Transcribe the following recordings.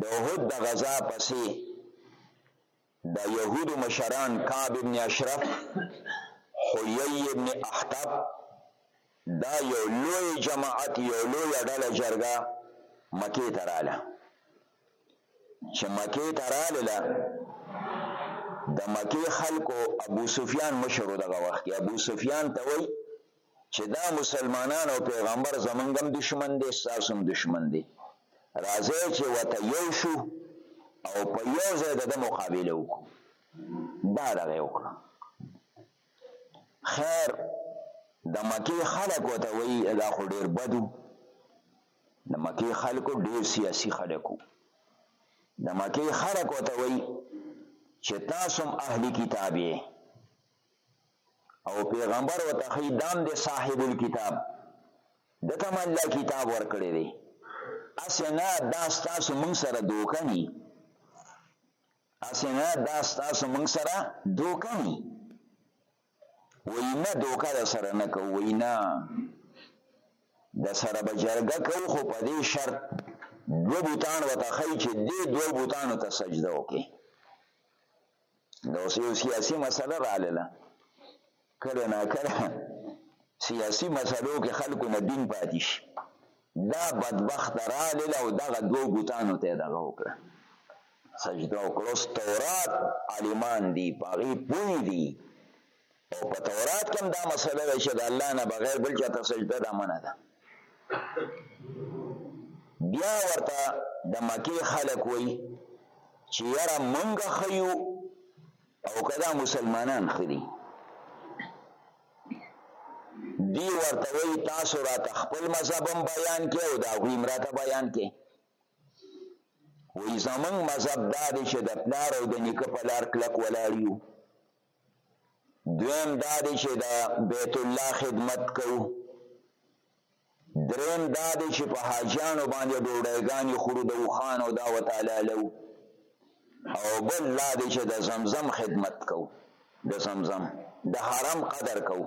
د احد د غزا پسې د یهودو مشران کعب ابن اشرف حیی ابن احتب دا یو لوی جماعت یو لوی ډله جرګه مکې ته راله چې مکې ته راله د مکې خلکو ابو سفیان مشر دغه وخت کې ابو سفیان ته وایي چې دا مسلمانان او پیغمبر زمونږ هم دشمن دی ستاسو هم دشمن دی راځئ چې وته یو شو او په یو ځای د ده مقابله وکړو دا دغه یې وکړه خیر د مکې خلک ورته وایي دا خو ډېر بد وو د مکې خلکو ډېر سیاسي خلک وو د مکې خلک ورته وایي چې تاسو هم اهلي کتاب یې او پیغمبر او تخی دام د صاحب الكتاب دته الله کتاب ورکړی دی اسنه دا ستاسو موږ سره دوکه ني اسنه دا ستاسو موږ سره دوکه ني وینا دوکه د سره نه کو وینا د سره بجرګه کو خو په دې شرط دو بوتان وتخی چې دې دو بوتانو ته سجده وکړي نو یو سیاسي مسله رااله کله نه کله سیاسي مسلو کې خلکو نه دین پاتې شي دا بدبخت رااله او دغه دوه بوتانو ته دغه وکړه سجده وکړو تورات عالمان دي پاغي پوي دي او په تورات کې هم دا مسله ده چې د الله نه بغیر بل چا ته سجده ده منه ده بیا ورته د مکې خلک وایي چې یاره مونږ ښه یو او که دا مسلمانان ښه دي دی ورته وایي تاسو راته خپل مذهب هم بیان کې او د هغوی هم راته بیان کې وایي زمونږ مذهب دا دی چې د پلار او د نیکه په لار کلک ولاړ یو دویم دا دی چې د بیت الله خدمت کوو دریم دا دی چې په حاجیانو باندې ډوډیګانې خورو د وخانو دا وتعالی لو او بل دا دی چې د زمزم خدمت کوو د زمزم د حرم قدر کوو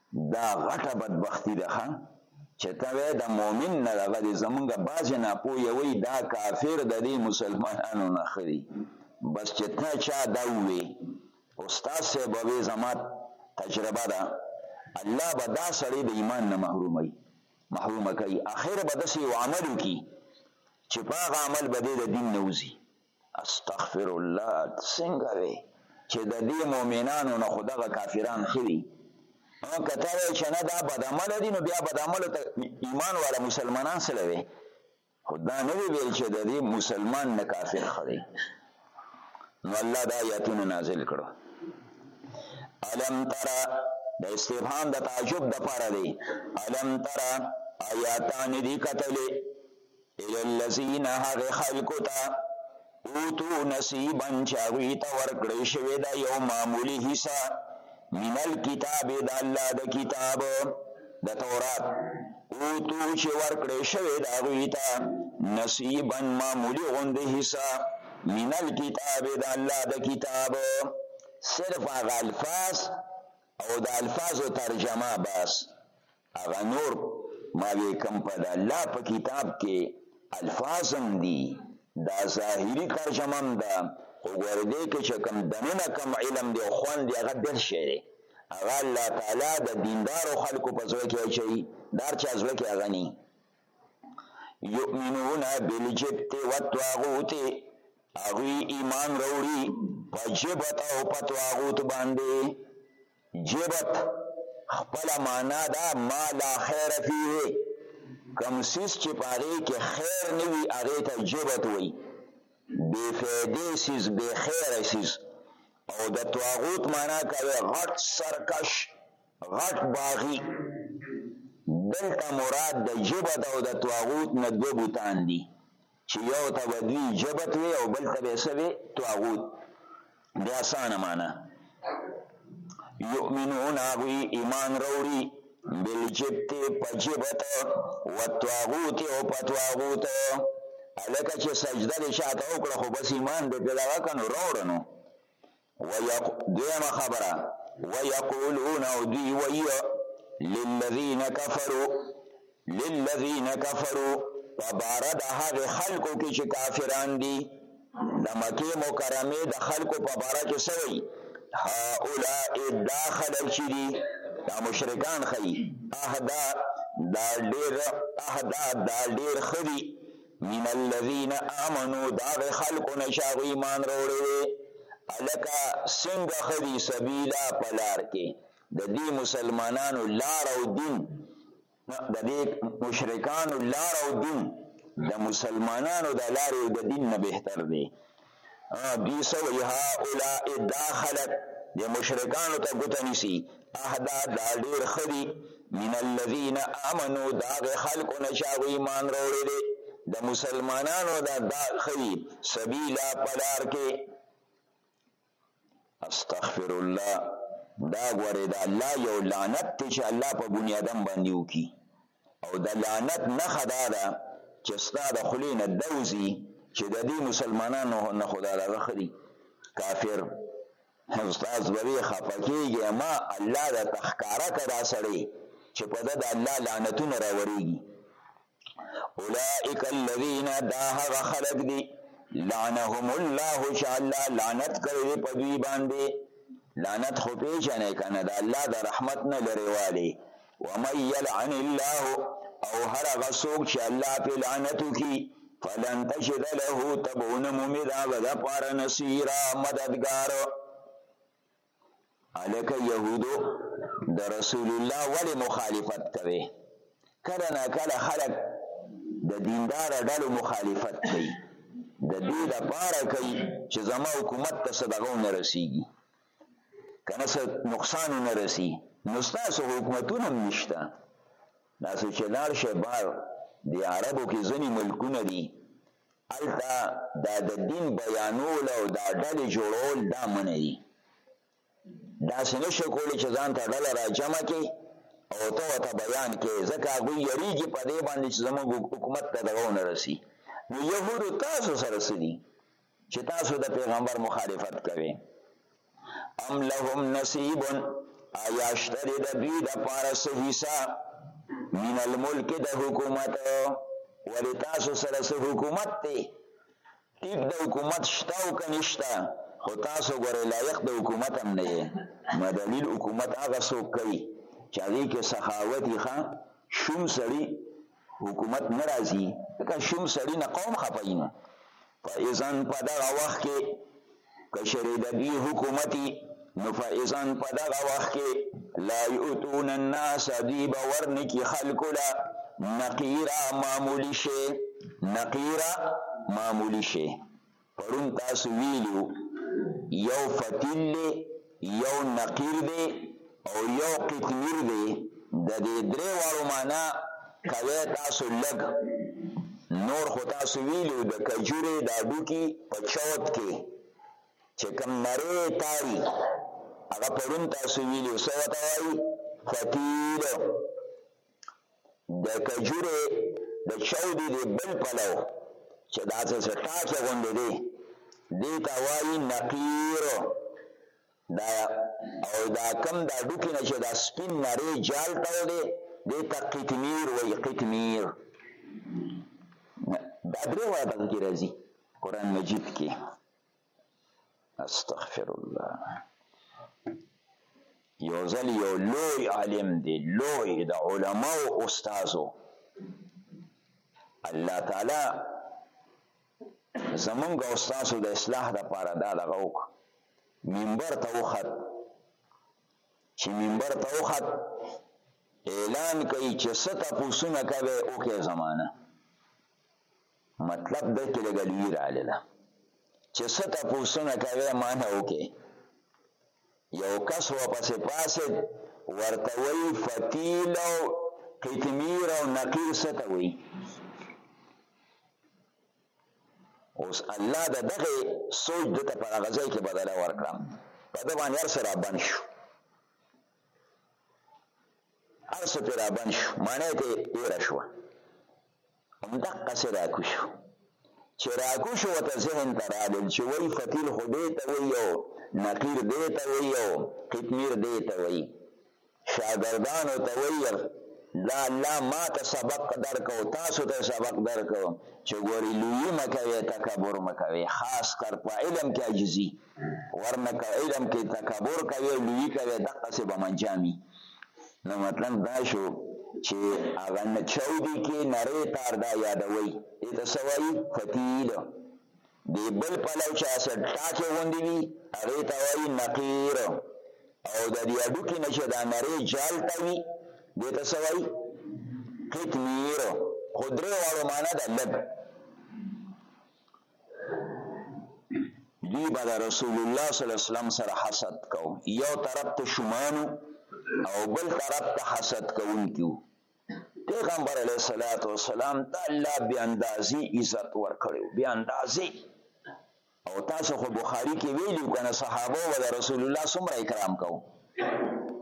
دا غټه بدبختی ده ښه چې ته وې د مؤمن نه دغه دې زمونږ بعضې ناپوهه وایي دا کافر د دې مسلمانانو نه ښه دي بس چې ته چا دا ووې استاد صاحب وې زما تجربه ده الله به دا سړی د ایمان نه محروموي محرومه کوي اخر به داسې یو عمل وکړي چې په هغه عمل به دې د دین نه وځي استغفر الله څنګه وي چې د دې مؤمنانو نه خدغه کافران خوي او کته وي چې نه دا بد عمل دي نو بیا بد عمل ته ایمان والا مسلمانان سره وي خدا نه وی ویل چې د دې مسلمان نه کافر خوري نو الله دا آیاتونه نازل کړو الم ترى د استفهام د تعجب د پاره دی الم ترى آیاتان دي کتلې الى الذين هغه خلکو ته اوتو نصیبا چې هغوی ته ورکړی شوی دا یو معمولی حصه من الكتاب د الله د کتاب د تورات اوتو چې ورکړی شوی دا هغوی ته نصیبا معمولی غوندې حصه من الكتاب د الله د کتاب صرف هغه الفاظ او د الفاظو ترجمه بس هغه نور ما وی کم په د الله په کتاب کې الفاظ هم دي دا ظاهري ترجمه هم ده خو ګوره دې کې چې کم دننه کم علم دی او خوند دی هغه بل شی دی هغه الله تعالی د دیندارو خلکو په زړه کې اچوي دار چا زړه کې هغه ني یؤمنون بالجبت والطاغوت هغوی ایمان وروړي په جبت او په طاغوت باندې جبت خپله معنا ده ما لا خیر فيه کم سیس چې پاغې کې خیر نه وي هغه ته جبت وي بې فایدې سیس بې خیر سیس او د طاغوت معنا کوي غټ سرکش غټ باغی دلته مراد د جبت او د طاغوت نه دوه بوتان دي چې یو ته به دوی جبت وي او بل ته به څه وي طاغوت د اسانه معنا یؤمنون هغوی ایمان راوړي بالجبت په جبت والطاغوت او په طاغوت هلکه چې سجده دې چاته وکړه خو بس ایمان دې په دغه کنو راوړنو ويق دویمه خبره ويقولون او دوی وی للذین کفرو للذین کفرو فبارد هغه خلقو کې چې کافران دي د مکه مکرمه د خلکو په باره کې سوي هؤلاء دا خلک چې دي دا مشرکان خي اهدا دا ډېر اهدا دا ډېر خدي من الذین آمنو داغه خلکو نه چې هغوی ایمان راوړی دی الکه څنګه ښه دي سبیلا په لار کې د دې مسلمانانو لار او دین د دې مشرکانو لار او دین د مسلمانانو د لارې او د دین نه بهتر دی دوی څه وایي هؤلاء دا خلک د مشرکانو ته ګوته نیسي اهدا دا ډېر ښه دي من الذین آمنو د هغې خلکو نه چې هغوی ایمان راوړی دی د مسلمانانو دا دا ښه دي سبیلا په لار کې استغفر الله دا ګورې د الله یو لعنت دی چې الله په بني ادم باندې وکړي او د لعنت نښه دا ده چې ستا د خولې نه دا وځي چې د دې مسلمانانو نه خو دا دغه ښه دي کافر استاد به وي خفه کېږي ما الله درته ښکاره که دا سړی چې په ده د الله لعنتونه راورېږي اولئک الذین دا هغه خلک دي لعنهم الله چې الله لعنت کړی دی په دوی باندې لعنت خو پېژنې که نه د الله د رحمت نه لرې والی ومن يلعن الله او هر هغه څوک چې الله په لعنت وکړي فلن تجد له تبون مومي د هغه دپاره نصیرا مددګار هلکه یهودو د رسول الله ولې مخالفت کوي کله نا کله خلک د دیندار ډلو مخالفت کوي د دې لپاره کوي چې زما حکومت ته څه دغه ونه رسیږي کنه څه نقصان نه رسی نو ستاسو حکومتونه هم نشته تاسو چې لاړ شئ بار د عربو کې ځینې ملکونه دي هلته دا د دین بیانول او دا ډلې جوړول دا منع دي داسې نه شي کولی چې ځان ته ډله راجمع کړي او ته ورته بیان کړې ځکه هغوی یریږي په دې باندې چې زموږ حکومت ته دغه ونه رسي نو یهودو تاسو سره څه دي چې تاسو د پیغمبر مخالفت کوئ ام لهم نصیب آیا شتره د دوی د پاره څه حصہ من الملک د حکومت ولې تاسو سره څه حکومت دی ټیک د حکومت شته او که نشته خو تاسو ګورئ لایق د حکومت هم نه یې نو دلیل حکومت هغه څوک کوي چې هغې کې سخاوت یې ښه شوم سړي حکومت نه راځي که شوم سړی نه قوم خفاینو فاذن په دغه وخت کې کشری د دوی حکومتي نو فاذن په دغه وخت کې لا یؤتون الناس دوی به ورنکي خلکو له نقیرا معمولي شی نقیرا معمولي شی پرون تاسو ویلي وو یو فتیل دی، یو نقیر دی او یو قطمیر دی، ددې درې واړو مانا کوی تاسو لږ، نور خو تاسو ویلي وو د کجورې د هډوکي په چوت کې چې کوم نری تار وي هغه پرون تاسو ویلي وو څه ورته وایي فتیل. د کجورې د چاودي دی بل پلو چې داسې څه ټاکې غوندې دی دې ته وایي نقیر دا او دا کم دا ډوکې نه چې دا سپین نری جال تاو دی دې ته قطمیر وایي قطمیر دا درې واړه پکې راځي قرآن مجید کې استغفر الله یو ځل یو لوی عالم دی لوی د علما او استادو الله تعالی زمونږ او استادو د اصلاح لپاره دا دغه وک منبر ته وخت چې منبر ته وخت اعلان کوي چې ستا پوسونه کوي او کې زمانہ مطلب ده کې لګل وی رااله ده چې ستا پوسونه کوي معنی وکي یو کس و پسې پاسه ورته وی فتیل او قتمیر او نقیر ستا وی اوس الله د دغه سوچ د ته په غزا کې بدله ورکړم په د باندې هر سره بند شو هر سره بند شو معنی ته یې راشوه هم دقسې راکوش شو. چې راکوش شو ورته ذهن ته رالل چې وایي فتیل خو دې ته وایي او نقیر دې ته وایي او قطمیر دې ته وایي. شاګردانو ته وایي دا الله ما ته سبق درکړ او تاسو ته سبق درکړ چې ګوري لویي مه کوئ تکبر مه کوئ خاص کر په علم کې عاجزي. ورنه که علم کې تکبر کوي او لوی کوي دقه سه به منجامي نو مطلب دا شو چې هغه نه چودي کې نری تار دا یادوي دته سوي فتیل دی بل پلو چې اسه ټاکه غوندي وي هغه ته وایي نقیر او د دې اډو کې نشه دا نری جال تاوي دته سوي قطمیر خدره واړو معنا ده لګ دی به د رسول الله صلی الله علیه وسلم سره حسد کو یو طرف ته شومانو او بل طرف ته حسد کوونکیو پیغمبر علیه الصلاۃ والسلام د الله بی اندازې عزت ورکړو بی اندازې او تاسو خو بخاری کې ویلو کنه صحابه و د رسول الله څومره اکرام کو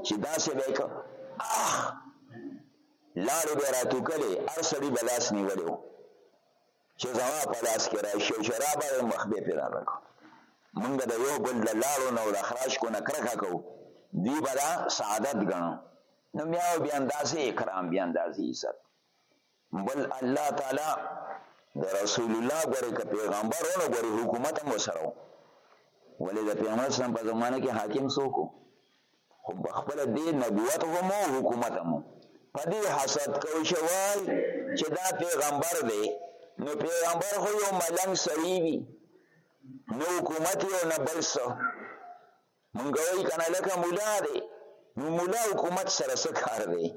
چې دا څه به کو اخ لاړې به راتو کله ار سړي بلاس نیولیو چې زما په لاس کې راشي او چې را به مخ به پرې راغږ مونږ د یو بل د لاړو نه او د اخراج کو نه کرکه کوو دوی به دا سعادت ګڼو نو بیا او بیا اندازې اکرام بیا اندازې عزت بل الله تعالی د رسول الله ګورې که پیغمبر ونه ګورې حکومت هم وسره ولې د پیغمبر سم په زمانه کې حاکم څوک خو په خپل دې نبوت هم او حکومت هم په دې حسد کوي چې وای چې دا پیغمبر دی نو پیغمبر خو یو ملنګ سړی وي نو حکومت یو نه بل څه مونږ وایي کنه لکه مولا دی نو مولا حکومت سره څه کار دی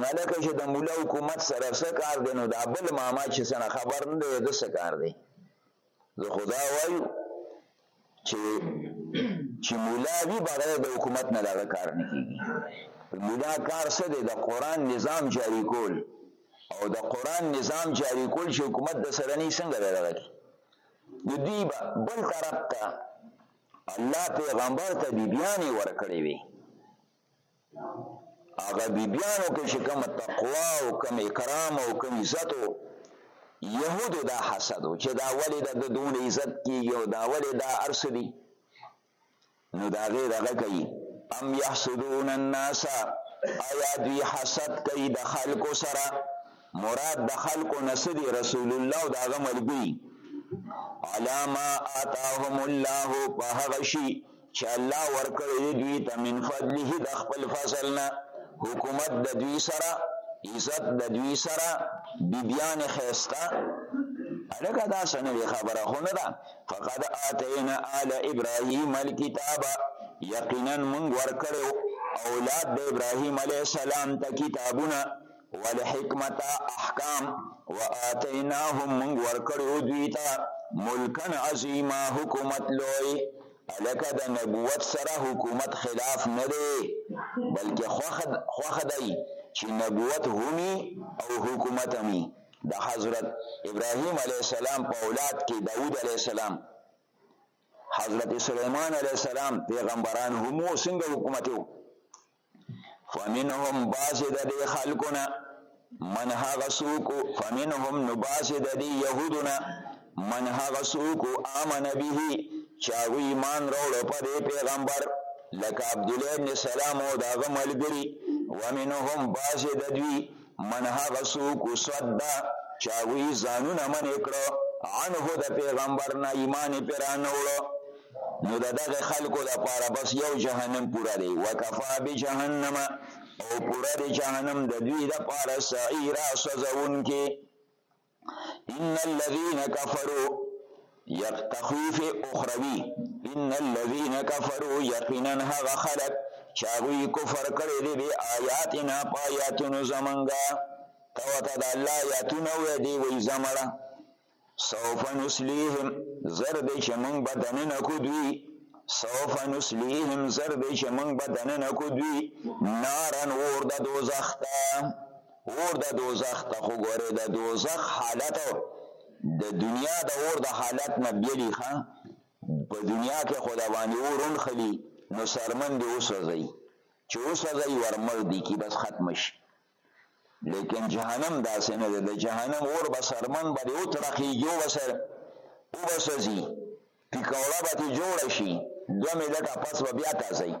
نه لکه چې د مولا حکومت سره څه کار دی نو دا بل ماما چې څنګه خبر نه دی د څه کار دی زه خو دا وایم چې چې مولا وي بغیر د حکومت نه دغه کار نه کېږي مولا کار څه دی د قرآن نظام جاري کول او د قرآن نظام جاري کول چې حکومت د سره نه څنګه دی دغه کړي نو دوی به بل طرف ته الله پیغمبر ته بیبیانې ورکړې وي هغه بیبیانو کې چې کوم تقوا او کوم اکرام او کوم عزت او يهودو دا حسد چې دا ولې د دون عزت کیږي او دا ولې دا ارس دي نو دا غي دغه کوي ام يحسدون الناس آیا دوی حسد کوي د خلکو سره مراد د خلکو نسدي رسول الله او داغه ملګری علامه آتاهم الله په هغه شي چې الله ورکړی دی دوی ته من فضله د خپل فضل نه حکومت د دوی سره عزت د دوی سره بیبیان خیسته الکه دا سنوی خبره خو نه ده فقد آتینا آل ابراهیم الكتاب یقینا مونږ ورکړو اولاد د ابراهیم علی السلام ته کتابونه والحکمة احکام وآتیناهم مونږ ورکړی او دوی ته ملکن عظیما حکومت لوی الکه د نبوت سره حکومت خلاف نه دی بلکې خوخ خوخ دی چې نبوت همي او حکومت همي د حضرت ابراهیم علیه السلام په اولاد کې داود علیه السلام حضرت سلیمان علیه السلام پیغمبران هم څنګه حکومت وو فمنهم بعض د دې خلقونه من هغه څوک فمنهم نو بعض د دې يهودونه من هغه څوک امن به چا ایمان راوړ په دې پیغمبر لکه عبد الله بن سلام او داغه ملګری ومنهم بعض د دوی من هغه څوک وصد چې هغوی ځانونه منع کړو عنه د پیغمبر نه ایمان یې پرې رانه وړو نو د دغه خلکو لپاره بس یو جهنم پوره دی وکفا بجهنم او پوره دی جهنم د دوی لپاره سعیرا سوځوونکی ان الذين كفروا يقتخيف اخروي ان الذين كفروا يقينا هغه خلق چاغوي کفر کړي دي به آیاتنا پایاتونو زمنګا توته د الله آیاتونه وې دي وې زمړه سوف نسلیهم زرد چې مونږ بدن نه کو دوی سوف نسلیهم زرد چې مونږ بدن نه کو دوی نارن اور د دوزخ ته اور د دوزخ ته خو ګورې د دوزخ حالت د دنیا د اور د حالت نه بیلی ښه په دنیا کې خو د باندې اور ونښلي نو سرمن دې وسوځي چې وسوځي ورمړ دي کی بس ختم شي لیکن جهنم داسې نه دی د جهنم اور به سرمن به دې وترخیږي او بسر وبسوځي پیکوړه به دې جوړه شي دوه ملټه پس به بیا تازه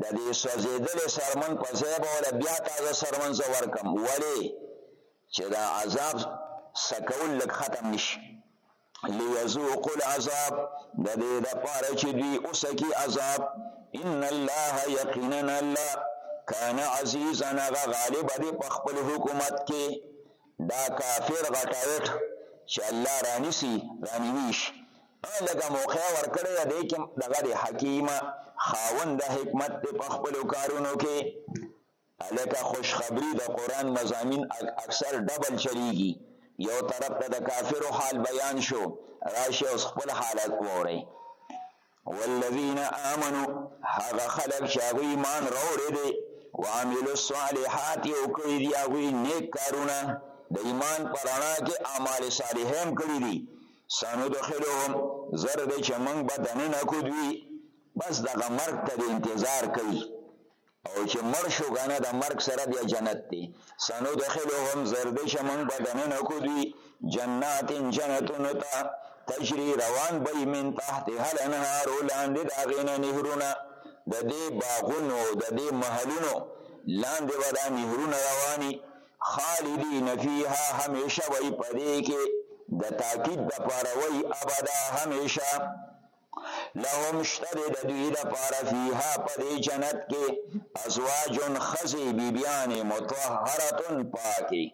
د دې سوځېدلې څرمن په ځای به وله بیا تازه څرمن زه ورکم ولې چې دا عذاب سکول لږ ختم نشي ليذوقوا العذاب د دې لپاره چې دوی اوسکی عذاب ان الله یقینا الله کان عزیزا غالب دی په خپل حکومت کې دا کافر غټایټ چې الله رانیسی رانیویش ای لږه موقع ورکړی ده دی کې دغه دی حکیمه خاوند د حکمت دی په خپلو کارونو کې الکه خوشخبری د قران مزامین اکثر ډبل چلیږي یو طرف ته د کافرو حال بیان شو راشي اوس خپل حالت ووري والذین آمنو هغه خلک چې هغه ایمان راوړی دی وعملو الصالحات او کوي دی هغه نیک کارونه د ایمان پرانا کې اعمال صالحین کړی دي سندخلهم زر دی چې موږ به دننه کو دوی بس دغه مرګ ته د انتظار کوي او چې مړ شو کنه د مرګ سره بیا جنت دی سنو دخلهم زرد شمن بدنن کو دوی جنات جنتون تا تجری روان بی من تحت هل انهار لاندې دا غین نهرونه د دې باغونو د دې محلونو لاندې ودا نهرونه رواني خالدین فیها همیشه وای پدې کې د تاکید د پاره وای ابدا همیشه لهم شتر د دوی د پاره فیها پدې جنت کې ازواجن خزی بیبیان مطهرتن پاکي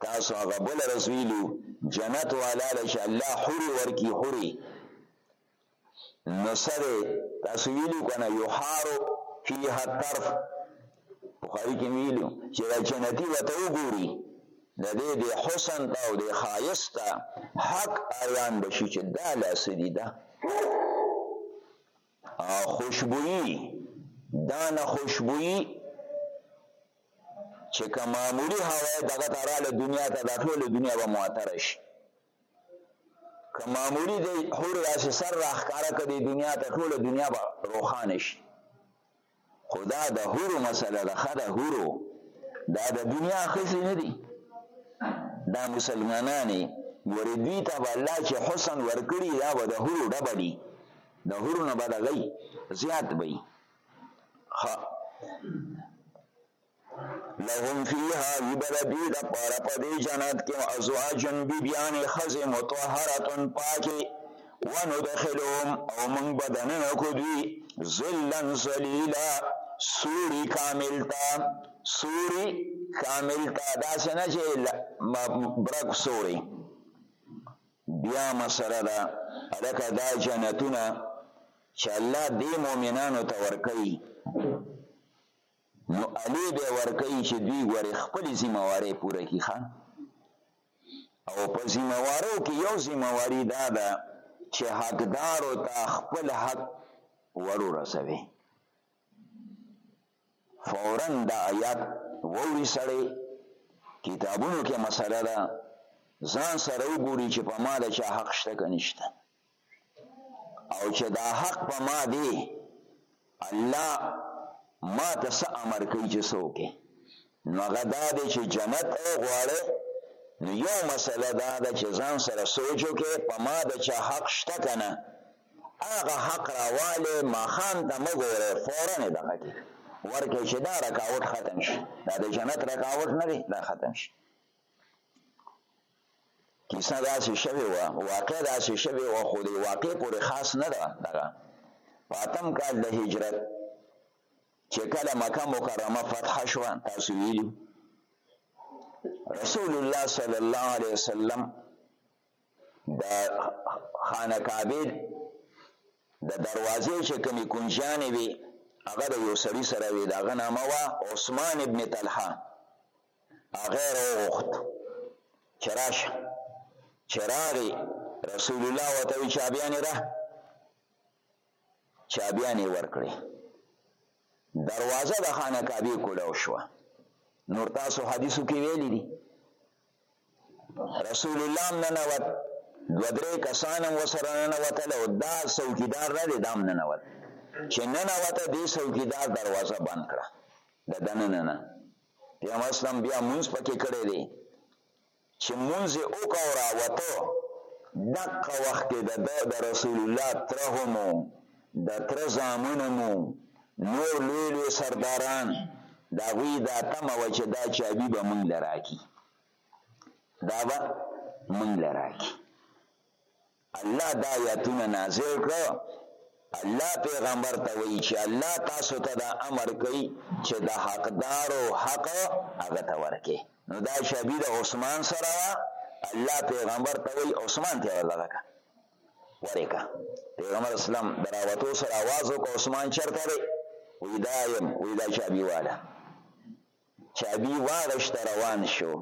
تاسو هغه بل رسویلو جنت والا لشه الله حوري ورکی حوري نصره تاسو ویلو کنه یحارو فی حترف بخاری کې ویلو چې د جنتی وته وګوري د دې د حسن ته او د خایست ته حق آیان بشي چې دا لاس دي دا خوشبوئی دا نه خوشبوئی چې که معمولی هوا دغه تراله دنیا ته دا ټول دنیا به معطر شي که معمولی دی حور داسې سر راښکاره کړي دنیا ته ټوله دنیا به روښانه شي خو دا د حورو مسله ده ښه د حورو دا د دنیا ښځې نه دي دا مسلمانانې ګورې دوی ته به الله چې حسن ورکړي دا به د حورو ډبه دي د حورو نه به دغی زیات به ښه لهم فیها ویبد دوی د پاره په دې جنت کې ازواجن بیبیان خزه متطهرتن پاکي وندخلهم او من بدن کو دوی ظلن ذلیلا سوری کامل تا سوری کامل تا دا سنه چې برک سوری بیا مسله ده الکه دا جنتونه چې الله دې مؤمنانو ته ورکړي نو الې به ورکوي چې دوی ګورې خپلې ذمهوارۍ پوره کړي ښه او په ذمهوارو کې یو ذمهواري دا ده چې حقدارو ته خپل حق ورورسوي فورا دا آیات ووري سړی کتابونو کې مسله ده ځان سره وګوري چې په ما د چا حق شته که نشته او چې دا حق په ما دی الله ما ته څه امر کوي چې څوک نو هغه دا دی چې جنت او غواړي نو یو مسله دا ده چې ځان سره سوچ وکړي په ما د چا حق شته که نه هغه حق راوالی ماښام ته مه ګورئ فورا یې دغه کړي ورکړئ چې دا رکاوټ ختم شي دا د جنت رکاوټ نه دی دا ختم شي کیسه داسې شوې وه، واقعه داسې شوې وه، خو دې واقعې پورې خاص نه ده دغه په اتم کال د هجرت چې کله مکه مکرمه فتح شوه تاسو ویلي رسول الله صلی الله علیه وسلم د خانه کعبه د دروازې چې کومې کنجانې وي هغه د یو سړي سره وي د هغه نامه وه عثمان ابن طلحه هغه یې راوغوښت چې راشه چې راغی رسول الله ورته وایي چابیانې را چابیانې ورکړې دروازه د خانه کعبې کولاو شوه نور تاسو حدیثو کې ویلي دي رسول الله هم ننوت دوه درې کسان هم ورسره ننوتل او دا څوکیدار نه دی دا هم ننوت چې ننوته دې څوکیدار دروازه بند کړه د دننه نه پیغمبر اسلام بیا مونز پکې کړی دی چې مونز یې وکړه او راوته دقه وخت کې د ده د رسول الله تره هم د تره زامن هم نور لوی لوی سرداران د هغوی دا تمه وه چې دا چابي به مونږ له راکړي دا به مونږ له راکړي الله دا آیاتونه نازل کړه الله پیغمبر ته وایي چې الله تاسو ته دا امر کوي چې د حقدارو حق هغه ته ورکې نو دا شبی د عثمان سره الله پیغمبر ته وایي عثمان ته ورلغه کا ورکا پیغمبر اسلام دراوتو سره आवाज وکړ عثمان چرته دی وی دایم وی دا شبی والا چابي واغشته روان شو.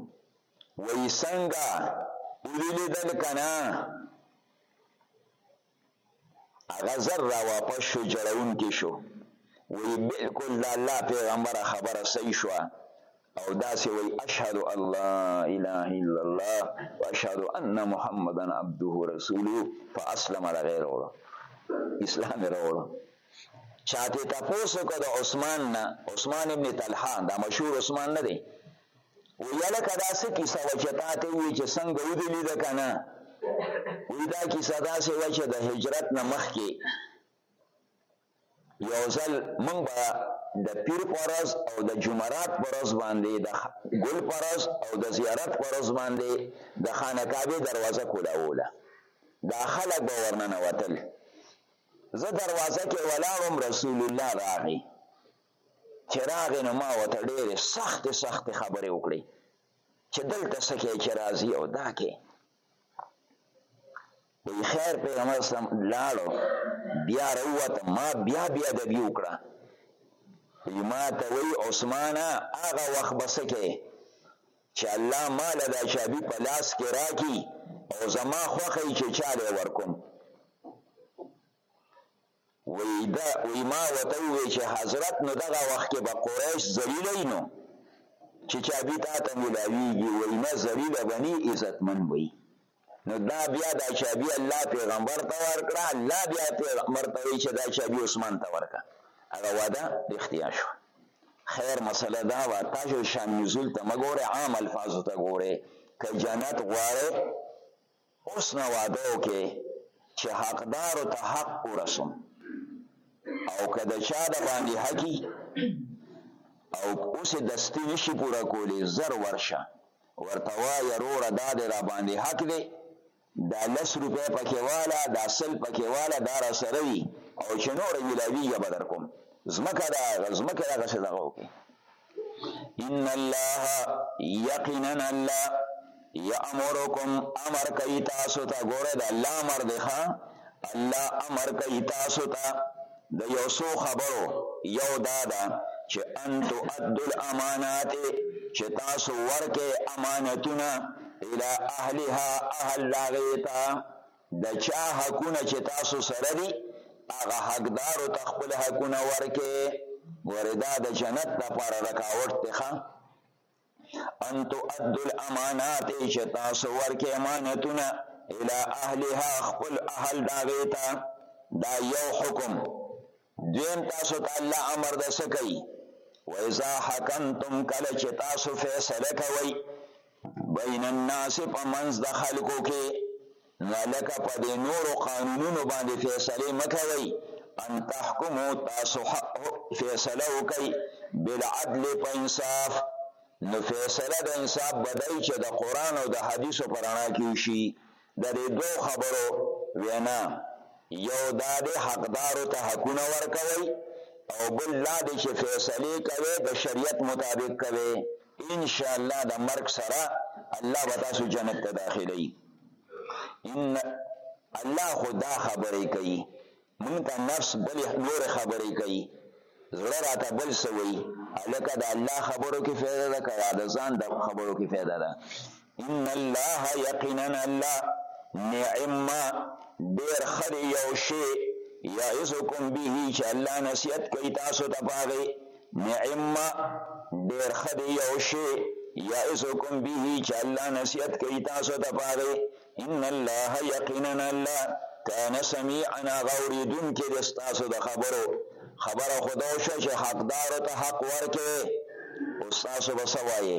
وایي څنګه یې ولیدل که نه؟ هغه زر راواپس شو ژړونکی شو. وایي بلکل د الله پیغمبره خبره صحیح شوه او داسې وایي اشهد ان لا اله الا الله واشهد ان محمدا عبده رسوله فاسلم له غیر وړو اسلام یې راوړو. چا ته تپوس وکړ د عثمان نه عثمان ابن طلحه دا مشهور عثمان نه دی وی لکه دا څه کیسه وه چې تا ته وی چې څنګه ودلید که نه وی دا کیسه داسې وه چې د هجرت نه مخکې یو ځل موږ به د پیر په ورځ او د جمرات په ورځ باندې د ګل په ورځ او د زیارت په ورځ باندې د خانه کعبې دروازه کولاوله دا خلک به ورننه وتل زه دروازه کې ولاړ وم، رسول الله راغی، چې راغی نو ما ورته ډېرې سختې سختې خبرې وکړې چې دلته څه کوې چې راځي او دا کوې. وایي خیر پیغمبر اسلام لاړو بیا راووتم ما بیا بیا ادبي وکړه وایي ما ته وایي عثمانه هغه وخت به څه کوې چې الله ماله دا چابي په لاس کې راکړي او زما خوښه یې چې چاله ورکوم وی دا وی ما وته وی چې حضرت نو دغه وخت کې به قریش ذلیل نو چې چابي تا ته ملاویږي وی نه ذلیل بني عزتمن وی نو دا بیا دا چابي الله پیغمبر ته ورکړه الله بیا پیغمبر ته وی چې دا چابي عثمان ته ورکړه هغه وعده رښتیا شو خیر مسله دا وا تاسو شان نزول ته مګوره عام الفاظ ته ګوره که جنت غواړي اوس نه واده وکي چې حقدار ته حق ورسوم او که د چا د باندې حقي او اوس دستي نشي پورا کولی زر ورشه ورته وایه روره دا دی راباندې حق دی دا لس روپۍ پکې واله دا سل پکې واله دا را سره وي او چې نور ملاویږي به درکوم ځمکه دا ځمکه دغسې دغه وکړي ان الله یقینا الله یامرکم امر کوي تاسو ته ګوره د الله امر دی ښه الله امر کوي تاسو ته د یو څو خبرو یو دا ده چې ان تؤدوا الامانات چې تاسو ورکه امانتونه الى اهلها اهل لاغیتا د چا حقونه چې تاسو سره دي هغه حقدار او تخپل حقونه ورکه وردا د جنت لپاره رکاوټ ته ان تو ادو الامانات چې تاسو ورکه امانتونه الى اهلها خپل اهل دا غیتا دا یو حکم دویم تاسو ته الله امر د سکی و اذا حکمتم کله چې تاسو فیصله کوي بین الناس په منځ د خلکو کې نه لکه په دې نورو قانونونو باندې فیصلې مه کوئ ان تحکمو تاسو حق فیصله وکئ بالعدل په انصاف نو فیصله د انصاف بدای چې د قرآن او د حدیثو په رڼا کې وشي د دې دوو خبرو وینا یو دا د حقدارو ته حقونه ورکوي او بل دا دی چې فیصلې کوي د شریعت مطابق کوي ان شاء الله د مرګ سره الله به تاسو جنت ته داخلي ان الله خدا خبرې کوي مونږ ته نفس بل نور خبرې کوي زړه راته بل سوي الکه د الله خبرو کې فایده ده کړه د ځان د خبرو کې فایده ده ان الله یقینا الله نعم ما ډیر خدی یو شی یعزکم به چې الله نصیحت کوي تاسو ته پاغه نعم ما ډیر خدی یو شی یعزکم به چې الله نصیحت کوي تاسو ته پاغه ان الله یقینا الله کان سميعا غوریدون کې د تاسو د خبرو خبره خدای شو چې حقدار ته حق ورکه او تاسو بسوایي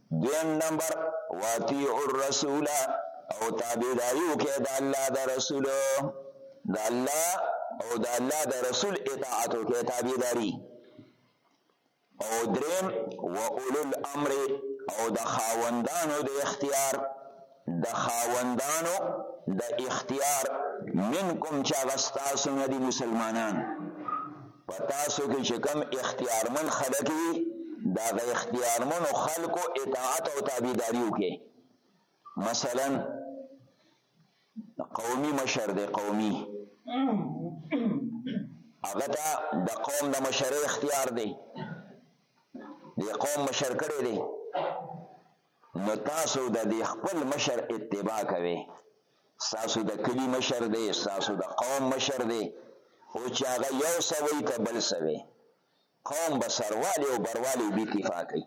دویم نمبر واطیعوا الرسول او تابعداري وکړئ د الله د رسول د الله او د الله د رسول اطاعت وکړئ تابعداري او دریم و اولو الامر او د خاوندانو د اختیار د خاوندانو د اختیار منکم چې هغه ستاسو نه دي مسلمانان په تاسو کې چې کوم اختیارمن خلک وي د هغه اختیارمنو خلکو اطاعت او تابعداري وکړي مثلا قومي مشر دی قومي هغه ته د قوم د مشرۍ اختیار دی د قوم مشر کړی دی نو تاسو د دې خپل مشر اتباع کوئ، ستاسو د کلي مشر دی، ستاسو د قوم مشر دی، اوس چې هغه یو څه وایي که بل څه وایي، قوم به سروالی او بروالی بی کفا کوي.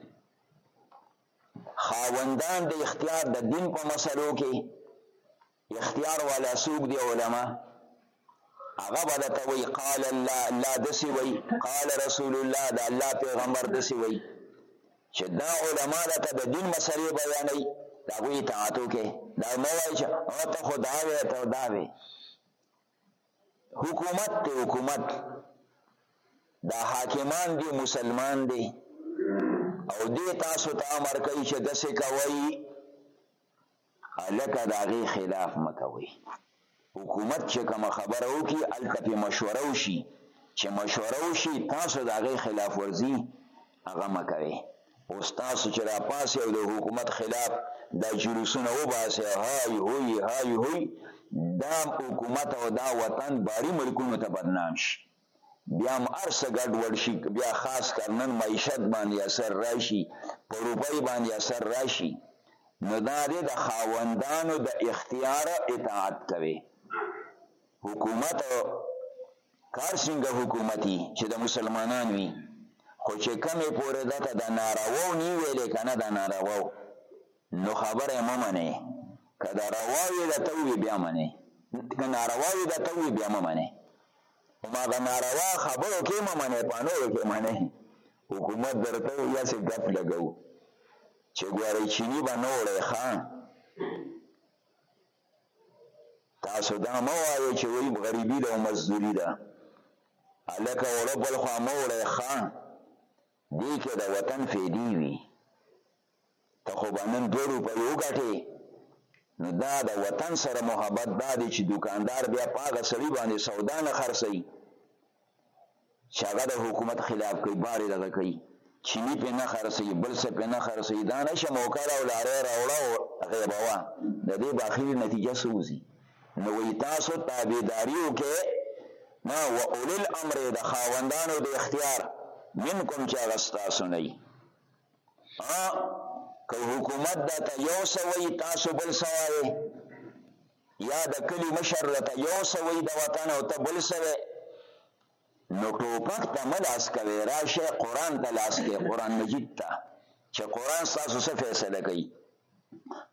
خاوندان د اختیار د دین په مسلو کې، اختیار والا څوک دی علما هغه به درته وایي قال الله الله داسې وایي قال رسول الله د الله پیغمبر داسې وایي چې دا علما درته د دین مسلې بیانوي د هغوی اطاعت وکړئ دا مه وایي چې ته خو دا وې ته دا وې حکومت دی حکومت دا حاکمان دی مسلمان دی او دې تاسو ته امر کوي چې داسې کوئ هلکه د هغې خلاف مه کوئ. حکومت چې کومه خبره وکړي هلته پرې مشوره وشي، چې مشوره وشي تاسو د هغې خلاف ورزي هغه مه کوئ. اوس تاسو چې راپاڅئ او د حکومت خلاف دا جلوسونه وباسئ های هوی های هوی دا حکومت او دا وطن بهري ملکونو ته بدنام شي. بیا هم هر څه ګډ وډ شي بیا خاص کر نن معیشت باندې اثر راشي په روپۍ باندې اثر راشي نو دا دی د خاوندانو د اختیار اطاعت کوي حکومت کار څنګه حکومتي چې د مسلمانان وي خو چې کمې پورې ده ته د نارواو نی ویلې که نه د نارواو نو خبره مه منې که د رواوې د ته وي بیا منې که نارواوې د ته وي بیا مه منې هماغه ناروا خبرو کې مه منې په نورو کې منې حکومت درته یا څه ګپ لګو چې ګورې چینی به نه وړې ښه تاسو دا مه وایئ چې وایي غریبي ده او مزدوري ده هلکه وړه بل خوا مه وړې ښه دې کې د وطن فیدې وي ته خو به نن دوه روپۍ وګټې نو دا د وطن سره محبت دا دی چې دکاندار بیا په هغه سړي باندې سودا نه خرڅوي چې هغه د حکومت خلاف کوي بارې دغه کوي چینی په نه خرڅي بل څه په نه خرڅي دا نشه موقع را ولاره راوړه او غیبوا د دې باخیر نتیجه سوزي نو وی تاسو تابعداري وکې ما و اول الامر د خاوندانو د اختیار منکم چې هغه ستاسو نه ها که حکومت دا ته یو څه وایي تاسو بل څه وایې یا د کلي مشر دا ته یو څه وایي د وطن او ته بل څه وایې نو ټوپک ته مه لاس کوئ راشه قرآن ته لاس کوئ قرآن مجید ته چې قرآن ستاسو څه فیصله کوي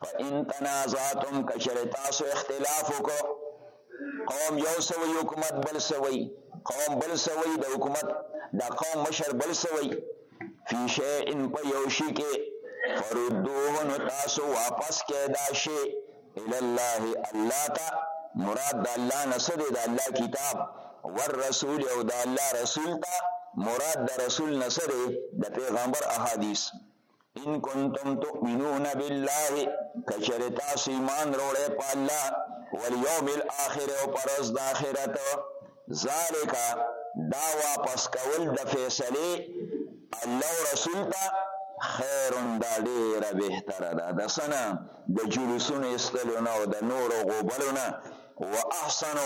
فان تنازعتم کشر تاسو اختلاف وکړو قوم یو سوی حکومت بل سوی قوم بل سوی د حکومت دا قوم مشر بل سوی فی شیئن په یو شي کې فردوه نو تاسو واپس کې دا شي الی الله الله ته مراد د الله نه څه دی د الله کتاب والرسول او د الله رسول ته مراد د رسول نه څه دی د پیغمبر احادیث ان کنتم تؤمنون بالله کچره تاسو ایمان وروړې په الله والیوم الاخر او پرز د اخرت ذالک دا واپس کول د فیصله الله رسول ته خیر دا ډیره بهتره ده د سنه د جلوسونو استلونه او د نورو غوبلونه و احسن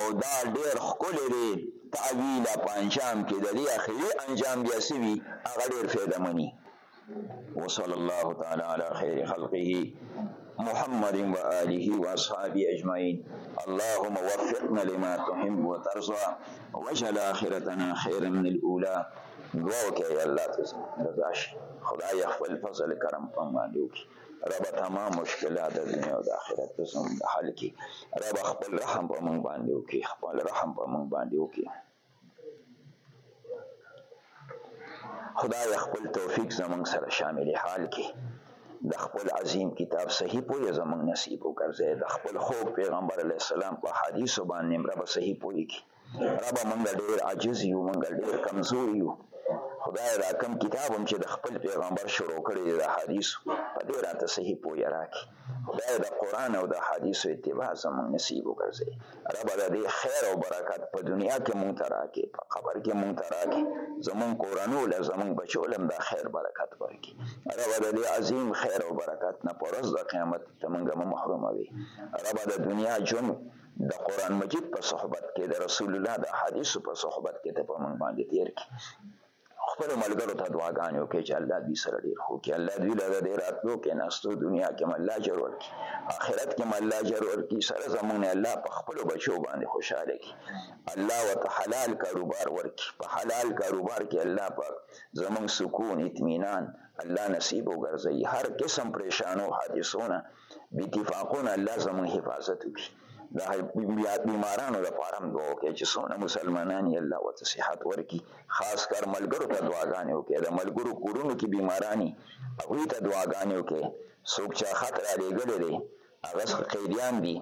او دا ډیر ښکلی دی تاویلا په انجام کې د دې اخیری انجام بیا څه وي هغه ډیر فایده مني وصلی الله تعالی علی خیر خلقه محمد و آله و اصحابه اجمعین اللهم وفقنا لما تحب وترضى واجعل آخرتنا خيرا من الاولى دعا وکړه یا الله ته رضا شي خدای خپل فضل کرم په باندې وکړي رب تمام مشکلات د دنیا او د آخرت په سم د حل کی رب خپل رحم په مونږ باندې وکي خپل رحم په مونږ باندې وکي خدای خپل توفیق زمونږ سره شامل حال کی د خپل عظیم کتاب صحیح پوهه زمونږ نصیب وکړي د خپل خوږ پیغمبر علی السلام په حدیث باندې رب صحیح پوهه کی ربه مونږ ډیر عاجز یو مونږ ډیر کمزور یو خدای دا کم کتاب هم چې د خپل پیغمبر شروع کړی دی د حدیث په دې راته صحیح پوهه راکړي خدای د قرآن او د حدیثو اتباع زمونږ نصیب وګرځي ربه د دې خیر او برکت په دنیا کې مونږ ته راکړي په قبر کې مونږ ته راکړي زمونږ کورنو له زمونږ بچو له دا خیر برکت ورکړي ربه د دې عظیم خیر او برکت نه پر ورځ د قیامت ته مونږ محروموي ربه د دنیا ژوند د قرآن مجید په صحبت کې د رسول الله د حدیثو په صحبت کې ته په مونږ باندې تیر کی خپل ملګرو ته دعاګانې وکړي چې الله دوی سره ډیر خو کې الله دوی له دې راتلو کې ناستو دنیا کې مله اجر ورکړي آخرت کې مله اجر ورکړي سره زمونږ نه الله په خپل بچو باندې خوشاله کړي الله وت حلال کاروبار ورکړي په حلال کاروبار کې الله پاک زمونږ سکون اطمینان الله نصیب وګرځي هر قسم پریشانو حادثونه به اتفاقون الله زمون حفاظت وکړي دا بیمارانو لپاره هم دعا وکړي چې څونه مسلمانان یې الله ورته صحت ورکړي خاص کر ملګرو ته دعاګانې وکړي د ملګرو کورونو کې بیمارانی هغوی ته دعاګانې وکړي څوک چې خط را لېږلی دی هغه قیدیان دي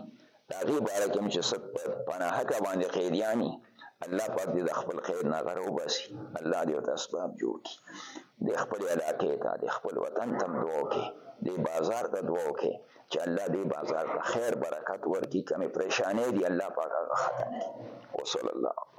د هغې باره کې هم چې څه په پناهکه باندې قیدیان دي، الله پاک دې د خپل قید نه هغه راوباسي، الله دې ورته اسباب جوړ کړي، دې خپلې علاقې ته، دې خپل وطن ته هم دعا وکړئ، دې بازار ته دعا وکړئ چې الله دې بازار ته خیر برکت ورکړي، کومې پرېشانۍ دي الله پاک هغه ختم کړي. وصلی الله علی